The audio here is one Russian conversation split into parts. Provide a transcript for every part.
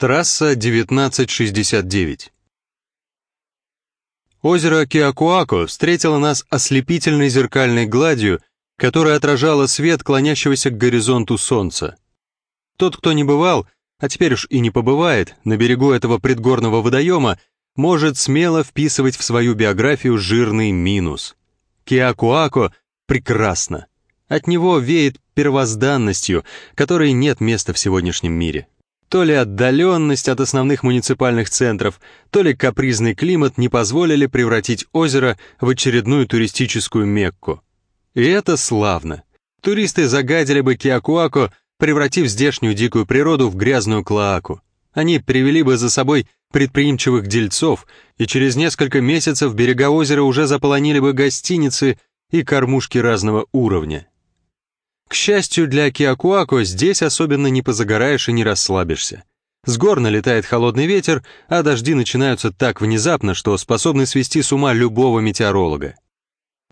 Трасса 1969. Озеро Киакуако встретило нас ослепительной зеркальной гладью, которая отражала свет клонящегося к горизонту солнца. Тот, кто не бывал, а теперь уж и не побывает, на берегу этого предгорного водоема, может смело вписывать в свою биографию жирный минус. Киакуако прекрасно. От него веет первозданностью, которой нет места в сегодняшнем мире. То ли отдаленность от основных муниципальных центров, то ли капризный климат не позволили превратить озеро в очередную туристическую Мекку. И это славно. Туристы загадили бы Киакуако, превратив здешнюю дикую природу в грязную клоаку. Они привели бы за собой предприимчивых дельцов, и через несколько месяцев берега озера уже заполонили бы гостиницы и кормушки разного уровня. К счастью для Киакуако, здесь особенно не позагораешь и не расслабишься. С гор налетает холодный ветер, а дожди начинаются так внезапно, что способны свести с ума любого метеоролога.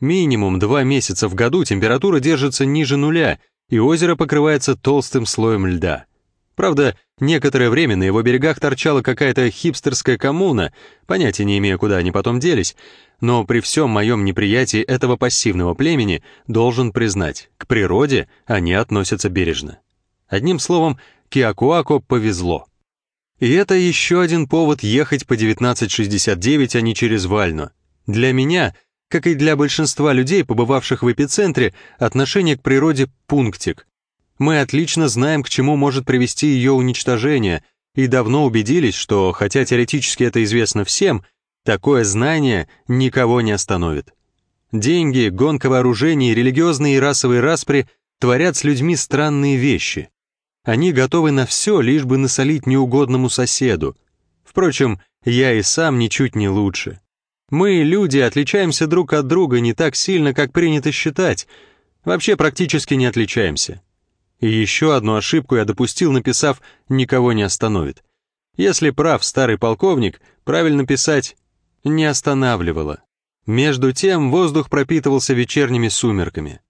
Минимум два месяца в году температура держится ниже нуля, и озеро покрывается толстым слоем льда. Правда, некоторое время на его берегах торчала какая-то хипстерская коммуна, понятия не имея, куда они потом делись, но при всем моем неприятии этого пассивного племени должен признать, к природе они относятся бережно. Одним словом, Киакуако повезло. И это еще один повод ехать по 1969, а не через Вальну. Для меня, как и для большинства людей, побывавших в эпицентре, отношение к природе — пунктик. Мы отлично знаем, к чему может привести ее уничтожение, и давно убедились, что, хотя теоретически это известно всем, Такое знание никого не остановит. Деньги, гонка вооружений, религиозные и расовые распри творят с людьми странные вещи. Они готовы на все, лишь бы насолить неугодному соседу. Впрочем, я и сам ничуть не лучше. Мы, люди, отличаемся друг от друга не так сильно, как принято считать. Вообще практически не отличаемся. И еще одну ошибку я допустил, написав «никого не остановит». Если прав старый полковник, правильно писать не останавливало. Между тем воздух пропитывался вечерними сумерками.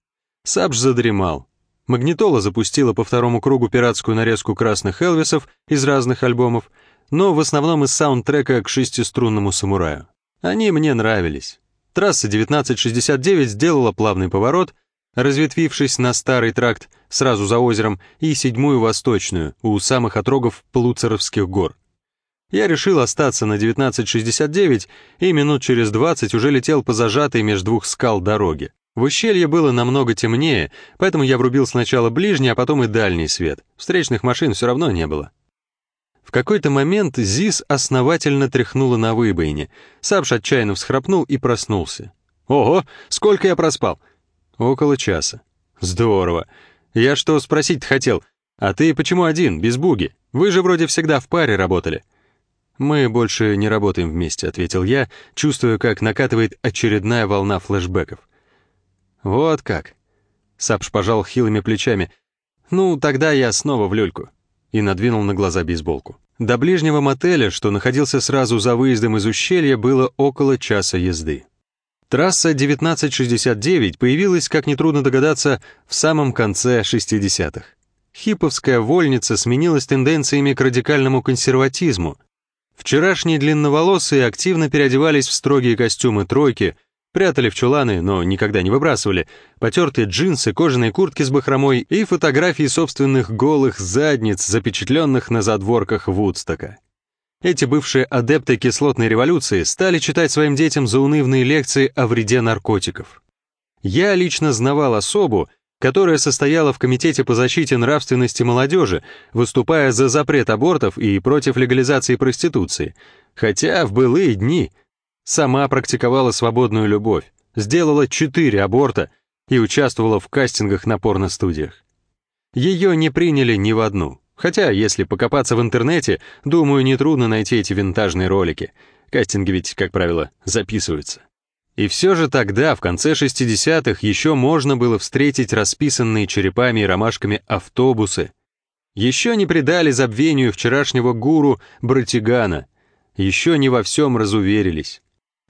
Сабж задремал. Магнитола запустила по второму кругу пиратскую нарезку красных Элвисов из разных альбомов, но в основном из саундтрека к шестиструнному самураю. Они мне нравились. Трасса 1969 сделала плавный поворот, разветвившись на старый тракт сразу за озером и седьмую восточную у самых отрогов Плуцеровских гор. Я решил остаться на 1969 и минут через 20 уже летел по зажатой между двух скал дороги. В ущелье было намного темнее, поэтому я врубил сначала ближний, а потом и дальний свет. Встречных машин все равно не было. В какой-то момент ЗИС основательно тряхнула на выбоине. Сапш отчаянно всхрапнул и проснулся. «Ого, сколько я проспал?» «Около часа». «Здорово. Я что спросить хотел? А ты почему один, без буги? Вы же вроде всегда в паре работали». «Мы больше не работаем вместе», — ответил я, чувствуя, как накатывает очередная волна флешбеков. «Вот как». Сапш пожал хилыми плечами. «Ну, тогда я снова в люльку». И надвинул на глаза бейсболку. До ближнего мотеля, что находился сразу за выездом из ущелья, было около часа езды. Трасса 1969 появилась, как нетрудно догадаться, в самом конце 60-х. Хиповская вольница сменилась тенденциями к радикальному консерватизму, Вчерашние длинноволосые активно переодевались в строгие костюмы тройки, прятали в чуланы, но никогда не выбрасывали, потертые джинсы, кожаные куртки с бахромой и фотографии собственных голых задниц, запечатленных на задворках Вудстока. Эти бывшие адепты кислотной революции стали читать своим детям заунывные лекции о вреде наркотиков. Я лично знавал особу, которая состояла в Комитете по защите нравственности молодежи, выступая за запрет абортов и против легализации проституции, хотя в былые дни сама практиковала свободную любовь, сделала четыре аборта и участвовала в кастингах на порностудиях. Ее не приняли ни в одну, хотя, если покопаться в интернете, думаю, нетрудно найти эти винтажные ролики. Кастинги ведь, как правило, записываются. И все же тогда, в конце 60-х, еще можно было встретить расписанные черепами и ромашками автобусы. Еще не предали забвению вчерашнего гуру Братигана. Еще не во всем разуверились.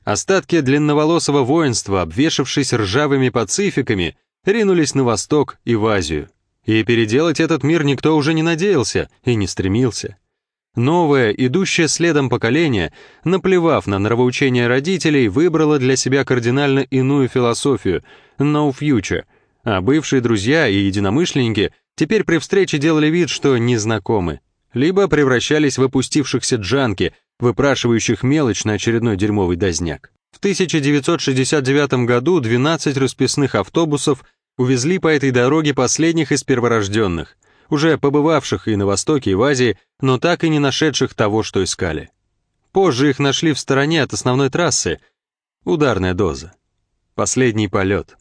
Остатки длинноволосого воинства, обвешавшись ржавыми пацификами, ринулись на восток и в Азию. И переделать этот мир никто уже не надеялся и не стремился. Новое, идущее следом поколение, наплевав на нравоучения родителей, выбрало для себя кардинально иную философию — no future, а бывшие друзья и единомышленники теперь при встрече делали вид, что не знакомы, либо превращались в опустившихся джанки, выпрашивающих мелочь на очередной дерьмовый дозняк. В 1969 году 12 расписных автобусов увезли по этой дороге последних из перворожденных, уже побывавших и на Востоке, и в Азии, но так и не нашедших того, что искали. Позже их нашли в стороне от основной трассы. Ударная доза. Последний полет.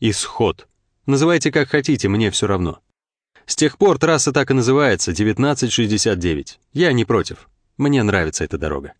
Исход. Называйте как хотите, мне все равно. С тех пор трасса так и называется, 1969. Я не против. Мне нравится эта дорога.